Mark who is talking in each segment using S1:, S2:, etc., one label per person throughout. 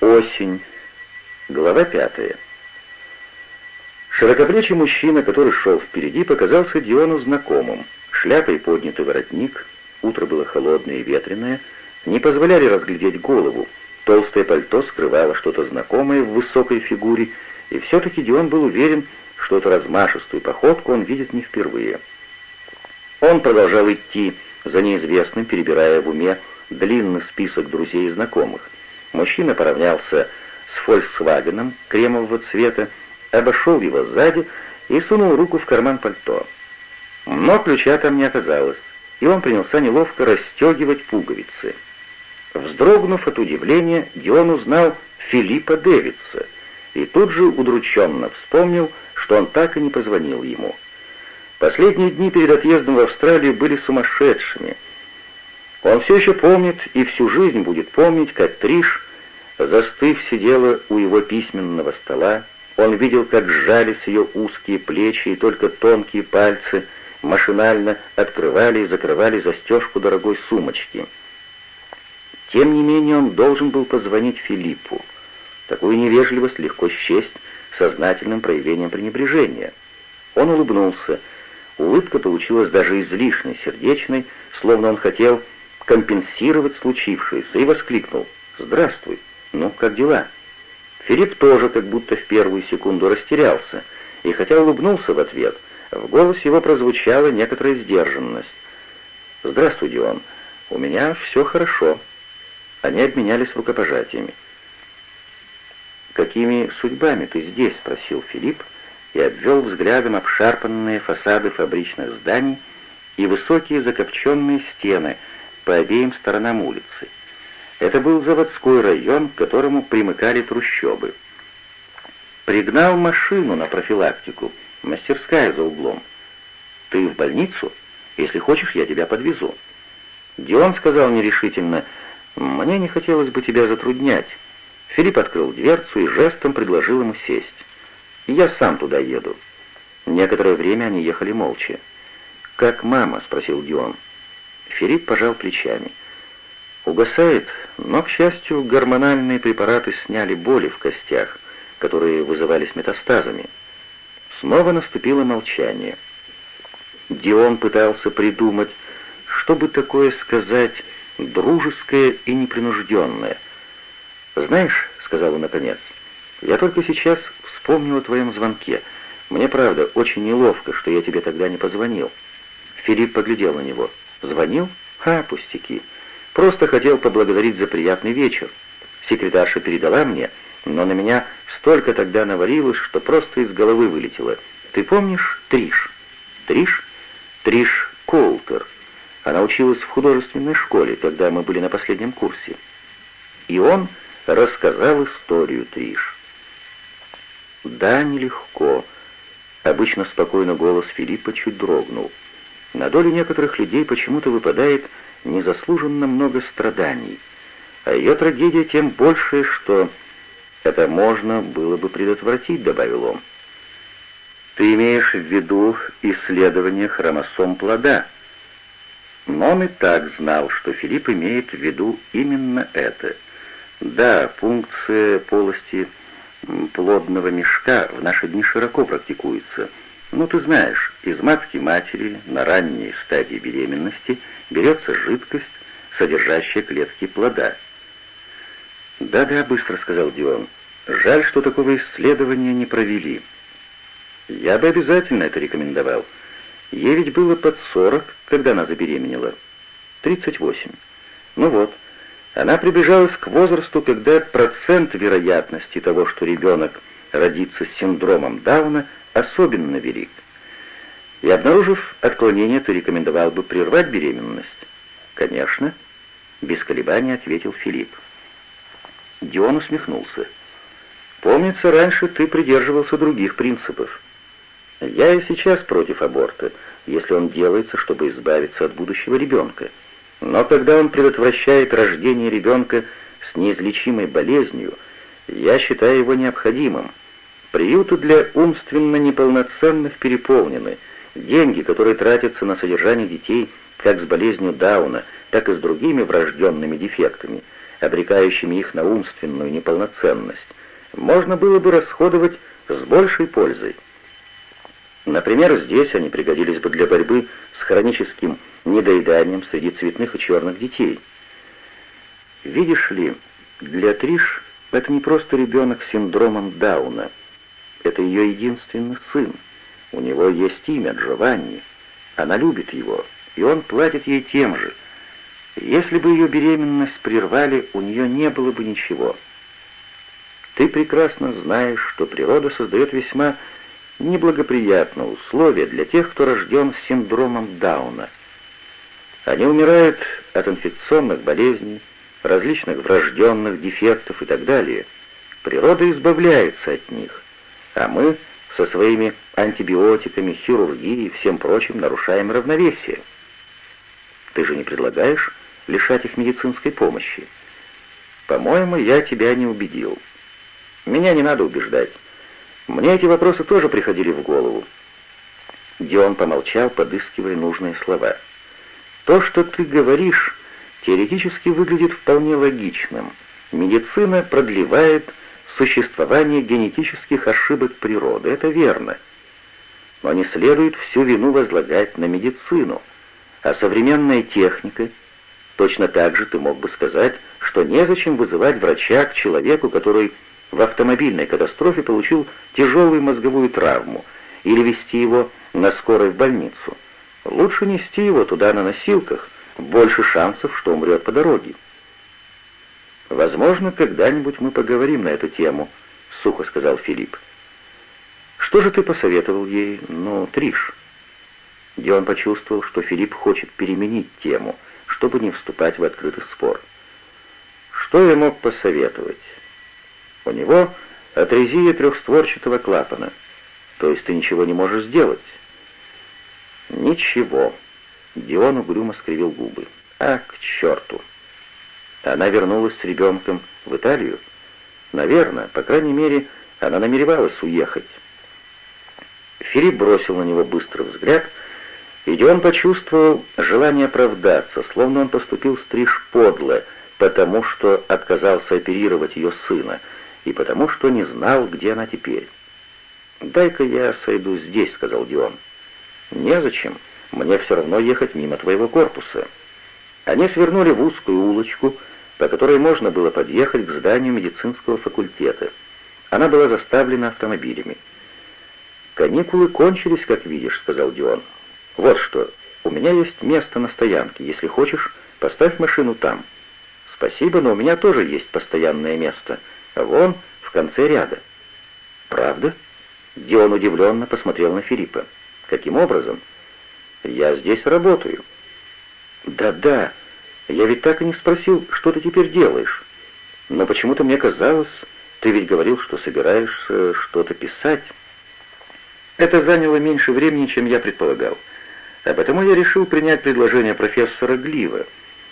S1: Осень. Глава пятая. Широкоплечий мужчина, который шел впереди, показался Диону знакомым. Шляпа и поднятый воротник, утро было холодное и ветреное, не позволяли разглядеть голову. Толстое пальто скрывало что-то знакомое в высокой фигуре, и все-таки Дион был уверен, что эту размашистую походку он видит не впервые. Он продолжал идти за неизвестным, перебирая в уме длинный список друзей и знакомых. Мужчина поравнялся с «Фольксвагеном» кремового цвета, обошел его сзади и сунул руку в карман пальто. Но ключа там не оказалось, и он принялся неловко расстегивать пуговицы. Вздрогнув от удивления, Дион узнал Филиппа Дэвидса и тут же удрученно вспомнил, что он так и не позвонил ему. Последние дни перед отъездом в Австралию были сумасшедшими. Он все еще помнит и всю жизнь будет помнить, как Триш Застыв, сидела у его письменного стола. Он видел, как сжались ее узкие плечи, и только тонкие пальцы машинально открывали и закрывали застежку дорогой сумочки. Тем не менее, он должен был позвонить Филиппу. Такую невежливость легко счесть сознательным проявлением пренебрежения. Он улыбнулся. Улыбка получилась даже излишне сердечной, словно он хотел компенсировать случившееся, и воскликнул «Здравствуй!» «Ну, как дела?» Филипп тоже как будто в первую секунду растерялся, и хотя улыбнулся в ответ, в голосе его прозвучала некоторая сдержанность. «Здравствуй, Дион. У меня все хорошо». Они обменялись рукопожатиями. «Какими судьбами ты здесь?» — спросил Филипп и обвел взглядом обшарпанные фасады фабричных зданий и высокие закопченные стены по обеим сторонам улицы. Это был заводской район, к которому примыкали трущобы. Пригнал машину на профилактику, мастерская за углом. «Ты в больницу? Если хочешь, я тебя подвезу». Дион сказал нерешительно, «Мне не хотелось бы тебя затруднять». Филипп открыл дверцу и жестом предложил ему сесть. «Я сам туда еду». Некоторое время они ехали молча. «Как мама?» — спросил Дион. Филипп пожал плечами. Угасает, но, к счастью, гормональные препараты сняли боли в костях, которые вызывались метастазами. Снова наступило молчание. Дион пытался придумать, чтобы такое сказать дружеское и непринужденное. «Знаешь», — сказал он наконец, — «я только сейчас вспомнил о твоем звонке. Мне, правда, очень неловко, что я тебе тогда не позвонил». Филипп поглядел на него. «Звонил? А, пустяки». Просто хотел поблагодарить за приятный вечер. Секретарша передала мне, но на меня столько тогда наварилось, что просто из головы вылетело. Ты помнишь Триш? Триш? Триш Колтер. Она училась в художественной школе, когда мы были на последнем курсе. И он рассказал историю Триш. Да, нелегко. Обычно спокойно голос Филиппа чуть дрогнул. На долю некоторых людей почему-то выпадает незаслуженно много страданий, а ее трагедия тем больше, что это можно было бы предотвратить, добавил он. Ты имеешь в виду исследование хромосом плода. Но он и так знал, что Филипп имеет в виду именно это. Да, пункция полости плодного мешка в наши дни широко практикуется – ну, ты знаешь, из матки матери на ранней стадии беременности берется жидкость, содержащая клетки плода. «Да-да», — быстро сказал Дион. «Жаль, что такого исследования не провели. Я бы обязательно это рекомендовал. Ей ведь было под сорок, когда она забеременела. Тридцать восемь. Ну вот, она приближалась к возрасту, когда процент вероятности того, что ребенок родится с синдромом Дауна, особенно велик. И обнаружив отклонение, ты рекомендовал бы прервать беременность? Конечно, без колебаний ответил Филипп. Дион усмехнулся. Помнится, раньше ты придерживался других принципов. Я и сейчас против аборта, если он делается, чтобы избавиться от будущего ребенка. Но когда он предотвращает рождение ребенка с неизлечимой болезнью, я считаю его необходимым. Приюты для умственно неполноценных переполнены. Деньги, которые тратятся на содержание детей как с болезнью Дауна, так и с другими врожденными дефектами, обрекающими их на умственную неполноценность, можно было бы расходовать с большей пользой. Например, здесь они пригодились бы для борьбы с хроническим недоеданием среди цветных и черных детей. Видишь ли, для Триш это не просто ребенок с синдромом Дауна. Это ее единственный сын. У него есть имя Джованни. Она любит его, и он платит ей тем же. Если бы ее беременность прервали, у нее не было бы ничего. Ты прекрасно знаешь, что природа создает весьма неблагоприятные условия для тех, кто рожден с синдромом Дауна. Они умирают от инфекционных болезней, различных врожденных дефектов и так далее. Природа избавляется от них, а мы со своими антибиотиками, хирургией и всем прочим нарушаем равновесие. Ты же не предлагаешь лишать их медицинской помощи? По-моему, я тебя не убедил. Меня не надо убеждать. Мне эти вопросы тоже приходили в голову. Дион помолчал, подыскивая нужные слова. «То, что ты говоришь, теоретически выглядит вполне логичным. Медицина продлевает существование генетических ошибок природы, это верно. Но не следует всю вину возлагать на медицину. А современная техника, точно так же ты мог бы сказать, что незачем вызывать врача к человеку, который в автомобильной катастрофе получил тяжелую мозговую травму, или вести его на скорой в больницу. Лучше нести его туда на носилках, больше шансов, что умрет по дороге. «Возможно, когда-нибудь мы поговорим на эту тему», — сухо сказал Филипп. «Что же ты посоветовал ей, ну, Триш?» Дион почувствовал, что Филипп хочет переменить тему, чтобы не вступать в открытый спор. «Что я мог посоветовать?» У него атрезия трехстворчатого клапана. То есть ты ничего не можешь сделать. Ничего. Дион угрюмо скривил губы. А, к черту. Она вернулась с ребенком в Италию? Наверное, по крайней мере, она намеревалась уехать. Филипп бросил на него быстрый взгляд, и Дион почувствовал желание оправдаться, словно он поступил стриж подло, потому что отказался оперировать ее сына — и потому что не знал, где она теперь. «Дай-ка я сойду здесь», — сказал Дион. «Незачем. Мне все равно ехать мимо твоего корпуса». Они свернули в узкую улочку, по которой можно было подъехать к зданию медицинского факультета. Она была заставлена автомобилями. «Каникулы кончились, как видишь», — сказал Дион. «Вот что, у меня есть место на стоянке. Если хочешь, поставь машину там». «Спасибо, но у меня тоже есть постоянное место», Вон, в конце ряда. Правда? Дион удивленно посмотрел на Филиппа. Каким образом? Я здесь работаю. Да-да, я ведь так и не спросил, что ты теперь делаешь. Но почему-то мне казалось, ты ведь говорил, что собираешься что-то писать. Это заняло меньше времени, чем я предполагал. А потому я решил принять предложение профессора Глива.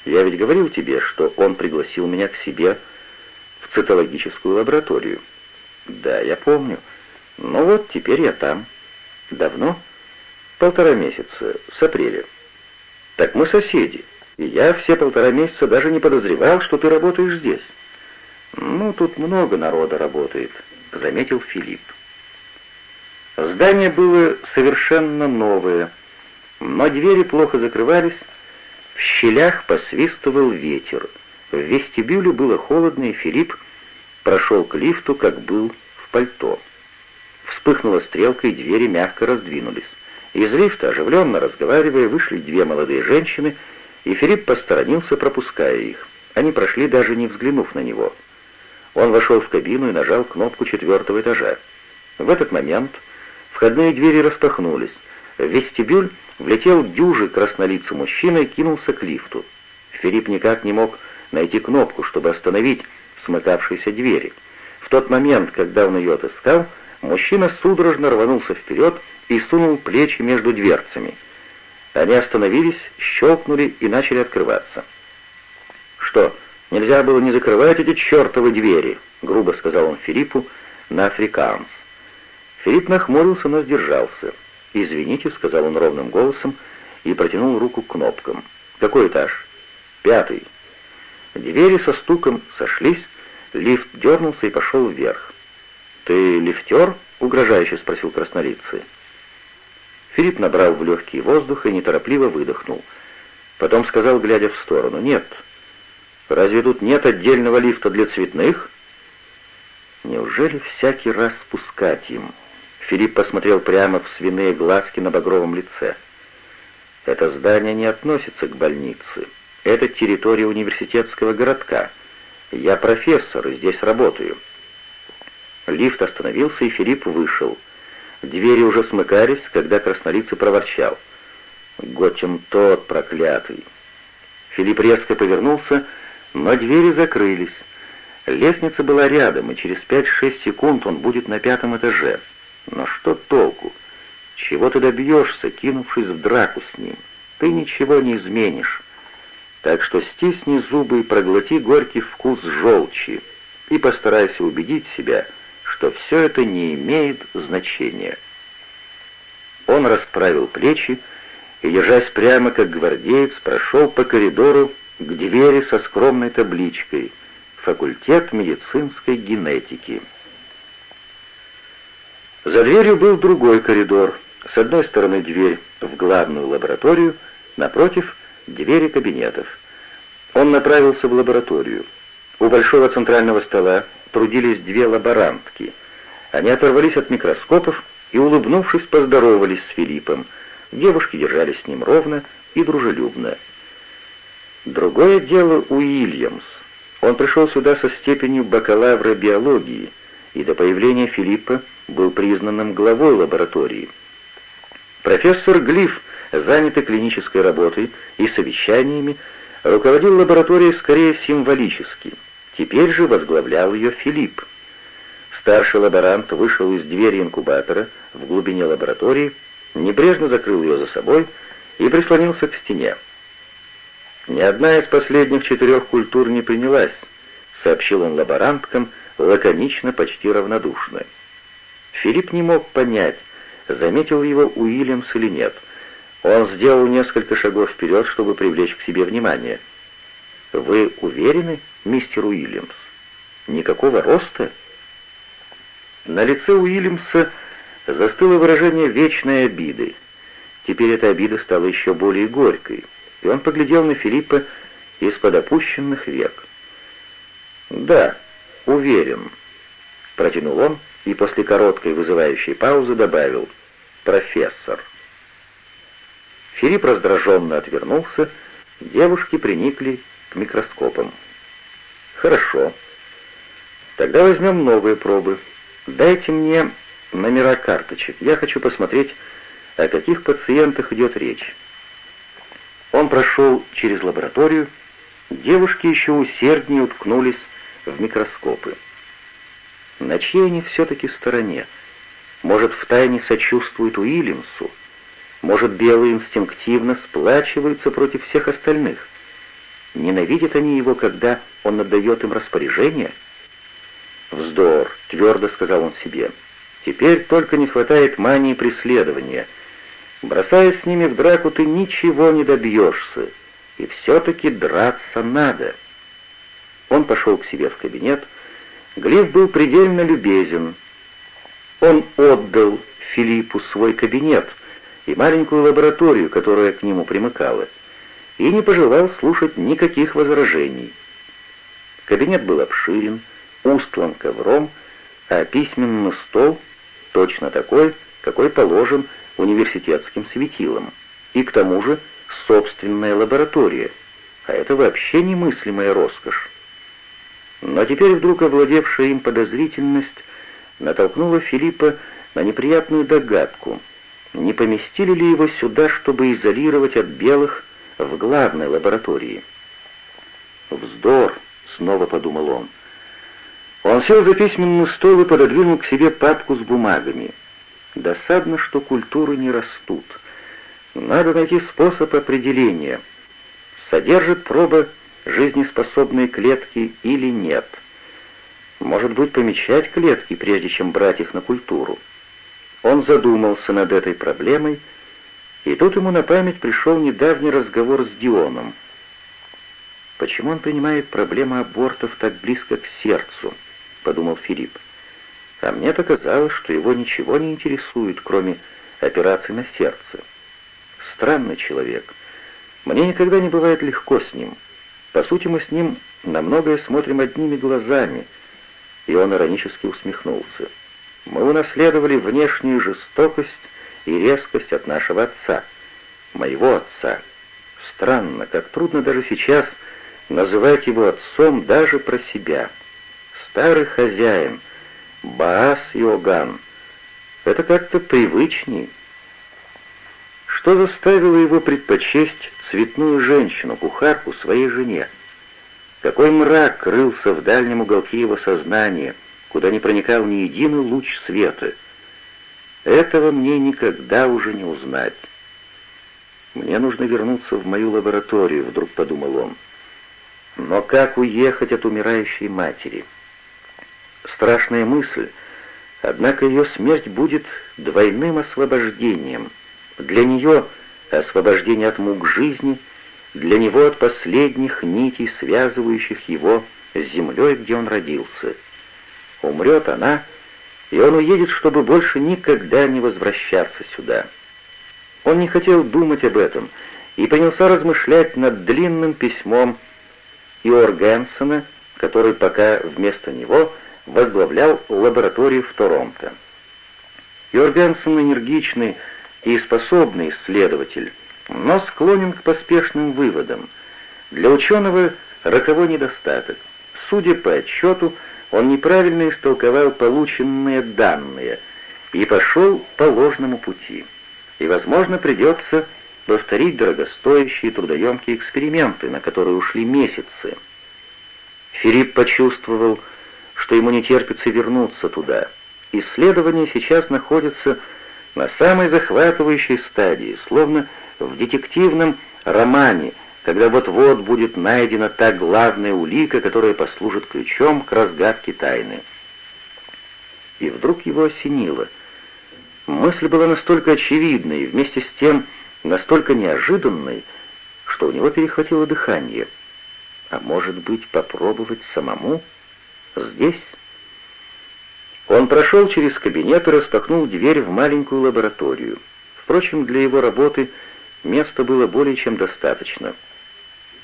S1: Я ведь говорил тебе, что он пригласил меня к себе цитологическую лабораторию. Да, я помню. Ну вот, теперь я там. Давно? Полтора месяца, с апреля. Так мы соседи. И я все полтора месяца даже не подозревал, что ты работаешь здесь. Ну, тут много народа работает, заметил Филипп. Здание было совершенно новое, но двери плохо закрывались, в щелях посвистывал ветер. В вестибюле было холодно, и Филипп прошел к лифту, как был в пальто. Вспыхнула стрелка, и двери мягко раздвинулись. Из лифта, оживленно разговаривая, вышли две молодые женщины, и Филипп посторонился, пропуская их. Они прошли, даже не взглянув на него. Он вошел в кабину и нажал кнопку четвертого этажа. В этот момент входные двери распахнулись. В вестибюль влетел дюжий краснолицый мужчина и кинулся к лифту. Филипп никак не мог найти кнопку, чтобы остановить смыкавшейся двери. В тот момент, когда он ее отыскал, мужчина судорожно рванулся вперед и сунул плечи между дверцами. Они остановились, щелкнули и начали открываться. «Что, нельзя было не закрывать эти чертовы двери?» — грубо сказал он Филиппу на африканс. Филипп нахмурился, но сдержался. «Извините», — сказал он ровным голосом и протянул руку к кнопкам. «Какой этаж?» «Пятый». Двери со стуком сошлись, лифт дернулся и пошел вверх. «Ты лифтер?» — угрожающе спросил краснолицый. Филипп набрал в легкий воздух и неторопливо выдохнул. Потом сказал, глядя в сторону, «Нет. Разве тут нет отдельного лифта для цветных?» Неужели всякий раз спускать им? Филипп посмотрел прямо в свиные глазки на багровом лице. Это здание не относится к больнице. Это территория университетского городка. Я профессор и здесь работаю. Лифт остановился, и Филипп вышел. Двери уже смыкались, когда краснолицый проворчал. «Готем тот проклятый!» Филипп резко повернулся, но двери закрылись. Лестница была рядом, и через пять-шесть секунд он будет на пятом этаже. Но что толку? Чего ты добьешься, кинувшись в драку с ним? Ты ничего не изменишь. Так что стисни зубы и проглоти горький вкус желчи и постарайся убедить себя, что все это не имеет значения. Он расправил плечи и, держась прямо как гвардеец, прошел по коридору к двери со скромной табличкой «Факультет медицинской генетики». За дверью был другой коридор. С одной стороны дверь в главную лабораторию, напротив — двери кабинетов. Он направился в лабораторию. У большого центрального стола трудились две лаборантки. Они оторвались от микроскопов и, улыбнувшись, поздоровались с Филиппом. Девушки держались с ним ровно и дружелюбно. Другое дело Уильямс. Он пришел сюда со степенью бакалавра биологии и до появления Филиппа был признанным главой лаборатории. Профессор Глиф, занятый клинической работой и совещаниями, руководил лабораторией скорее символически. Теперь же возглавлял ее Филипп. Старший лаборант вышел из двери инкубатора в глубине лаборатории, небрежно закрыл ее за собой и прислонился к стене. «Ни одна из последних четырех культур не принялась», — сообщил он лаборанткам, лаконично, почти равнодушно. Филипп не мог понять, заметил его Уильямс или нет. Он сделал несколько шагов вперед, чтобы привлечь к себе внимание. «Вы уверены, мистер Уильямс? Никакого роста?» На лице Уильямса застыло выражение вечной обиды. Теперь эта обида стала еще более горькой, и он поглядел на Филиппа из-под опущенных век. «Да, уверен», — протянул он, — и после короткой вызывающей паузы добавил «профессор». Филипп раздраженно отвернулся, девушки приникли к микроскопам. «Хорошо. Тогда возьмем новые пробы. Дайте мне номера карточек. Я хочу посмотреть, о каких пациентах идет речь». Он прошел через лабораторию, девушки еще усерднее уткнулись в микроскопы. На чьей они все-таки стороне? Может, втайне сочувствуют Уильямсу? Может, белые инстинктивно сплачиваются против всех остальных? Ненавидят они его, когда он отдает им распоряжение? «Вздор», — твердо сказал он себе. «Теперь только не хватает мании преследования. Бросаясь с ними в драку, ты ничего не добьешься, и все-таки драться надо». Он пошел к себе в кабинет, Глеб был предельно любезен. Он отдал Филиппу свой кабинет и маленькую лабораторию, которая к нему примыкала, и не пожелал слушать никаких возражений. Кабинет был обширен, устлан ковром, а письменный стол точно такой, какой положен университетским светилам, и к тому же собственная лаборатория, а это вообще немыслимая роскошь. Но теперь вдруг овладевшая им подозрительность натолкнула Филиппа на неприятную догадку. Не поместили ли его сюда, чтобы изолировать от белых в главной лаборатории? «Вздор!» — снова подумал он. Он сел за письменный стол и пододвинул к себе папку с бумагами. Досадно, что культуры не растут. Надо найти способ определения. Содержит проба жизнеспособные клетки или нет. Может быть, помечать клетки, прежде чем брать их на культуру. Он задумался над этой проблемой, и тут ему на память пришел недавний разговор с Дионом. Почему он принимает проблему абортов так близко к сердцу? Подумал Филипп. А мне показалось, что его ничего не интересует, кроме операции на сердце. Странный человек. Мне никогда не бывает легко с ним. По сути, мы с ним на многое смотрим одними глазами. И он иронически усмехнулся. Мы унаследовали внешнюю жестокость и резкость от нашего отца, моего отца. Странно, как трудно даже сейчас называть его отцом даже про себя. Старый хозяин, Баас Иоганн. Это как-то привычней. Что заставило его предпочесть цветную женщину, кухарку, своей жене? Какой мрак крылся в дальнем уголке его сознания, куда не проникал ни единый луч света? Этого мне никогда уже не узнать. «Мне нужно вернуться в мою лабораторию», — вдруг подумал он. «Но как уехать от умирающей матери?» Страшная мысль, однако ее смерть будет двойным освобождением. Для нее освобождение от мук жизни, для него от последних нитей, связывающих его с землей, где он родился. Умрет она, и он уедет, чтобы больше никогда не возвращаться сюда. Он не хотел думать об этом и принялся размышлять над длинным письмом Иоргенсена, который пока вместо него возглавлял лабораторию в Торонто. Йоргенсен энергичный и способный исследователь, но склонен к поспешным выводам. Для ученого роковой недостаток. Судя по отчету, он неправильно истолковал полученные данные и пошел по ложному пути. И, возможно, придется повторить дорогостоящие трудоемкие эксперименты, на которые ушли месяцы. Филипп почувствовал, что ему не терпится вернуться туда. Исследование сейчас находится на самой захватывающей стадии, словно в детективном романе, когда вот-вот будет найдена та главная улика, которая послужит ключом к разгадке тайны. И вдруг его осенило. Мысль была настолько очевидной и вместе с тем настолько неожиданной, что у него перехватило дыхание. А может быть, попробовать самому? Здесь? Он прошел через кабинет и распахнул дверь в маленькую лабораторию. Впрочем, для его работы места было более чем достаточно.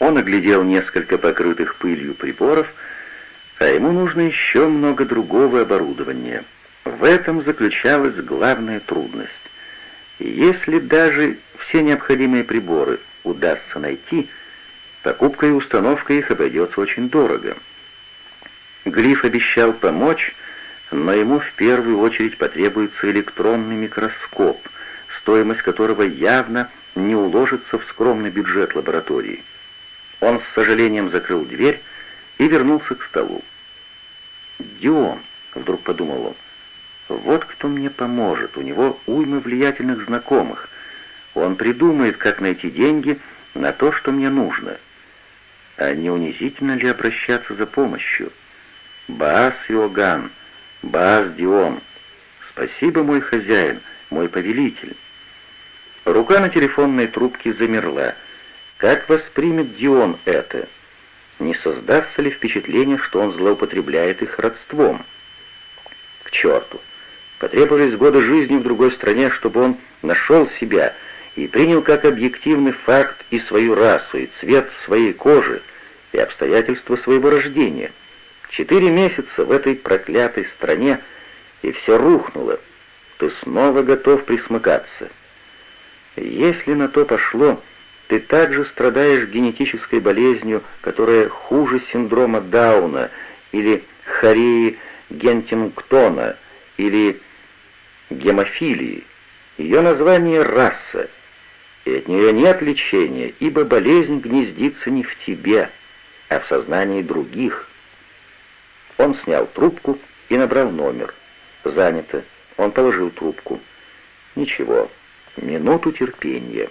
S1: Он оглядел несколько покрытых пылью приборов, а ему нужно еще много другого оборудования. В этом заключалась главная трудность. Если даже все необходимые приборы удастся найти, покупка и установка их обойдется очень дорого. Глиф обещал помочь, но ему в первую очередь потребуется электронный микроскоп, стоимость которого явно не уложится в скромный бюджет лаборатории. Он с сожалением закрыл дверь и вернулся к столу. «Дион», — вдруг подумал он, — «вот кто мне поможет, у него уйма влиятельных знакомых. Он придумает, как найти деньги на то, что мне нужно. А не унизительно ли обращаться за помощью?» Баас Иоганн, Баас Дион. Спасибо, мой хозяин, мой повелитель. Рука на телефонной трубке замерла. Как воспримет Дион это? Не создастся ли впечатление, что он злоупотребляет их родством? К черту! Потребовались годы жизни в другой стране, чтобы он нашел себя и принял как объективный факт и свою расу, и цвет своей кожи, и обстоятельства своего рождения — Четыре месяца в этой проклятой стране, и все рухнуло. Ты снова готов присмыкаться. Если на то пошло, ты также страдаешь генетической болезнью, которая хуже синдрома Дауна или хореи Гентингтона или гемофилии. Ее название — раса, и от нее нет лечения, ибо болезнь гнездится не в тебе, а в сознании других. Он снял трубку и набрал номер. «Занято». Он положил трубку. «Ничего, минуту терпения».